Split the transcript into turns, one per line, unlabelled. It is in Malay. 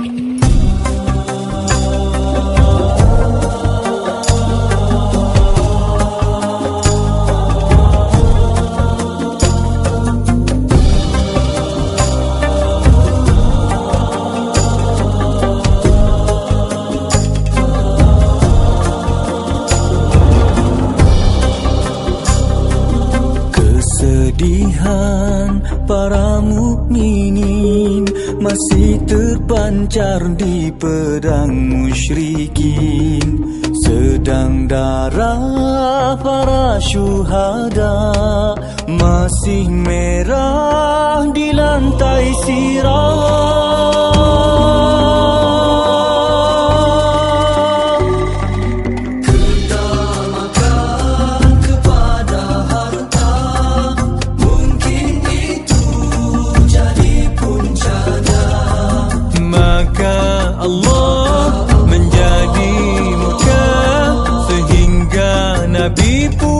Thank you. Kesedihan para mukminin masih terpancar di pedang musyrikin. Sedang darah para syuhada masih merah di lantai sirah
比不。